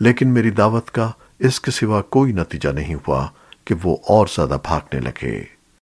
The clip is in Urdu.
لیکن میری دعوت کا اس کے سوا کوئی نتیجہ نہیں ہوا کہ وہ اور زیادہ بھاگنے لگے۔